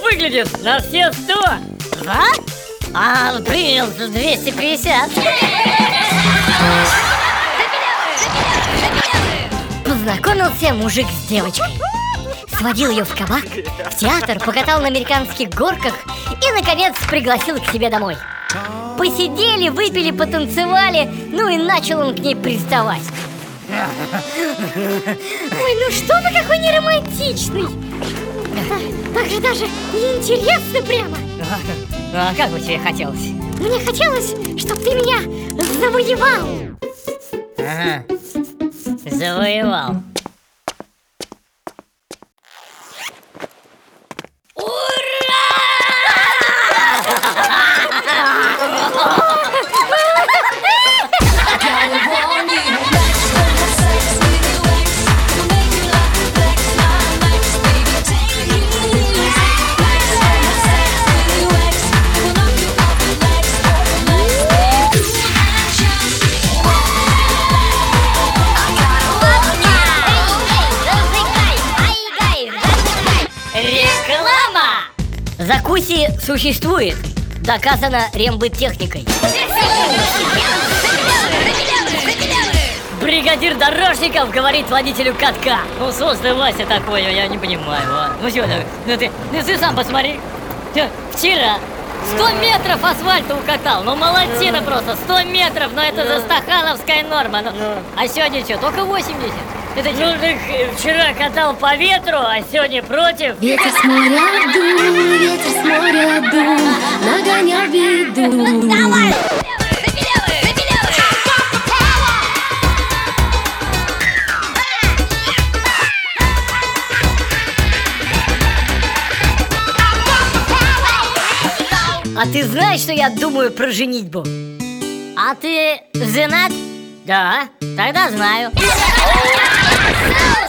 будет на все сто. Да? А он принял за 250 Познакомился мужик с девочкой. Сводил ее в кабак, в театр, покатал на американских горках И, наконец, пригласил к себе домой. Посидели, выпили, потанцевали Ну и начал он к ней приставать. Ой, ну что вы какой неромантичный Так же даже неинтересно прямо. А как бы тебе хотелось? Мне хотелось, чтобы ты меня завоевал. Ага, завоевал Закуси существует. Доказано рембыт-техникой Бригадир дорожников говорит водителю катка. Ну, слушай, Вася такой, я не понимаю а. Ну что, ты- ну ты, ну ты сам посмотри. Вчера 100 метров асфальта укатал, ну молодчина просто, 100 метров, но это за стахановская норма. Ну, А сегодня что, только 80? Это ну так вчера катал по ветру, а сегодня против Ветер с моря дул, ветер с моря дул, нагонял беду. А ты знаешь, что я думаю про женитьбу? А ты женат? Да, тогда знаю Ow!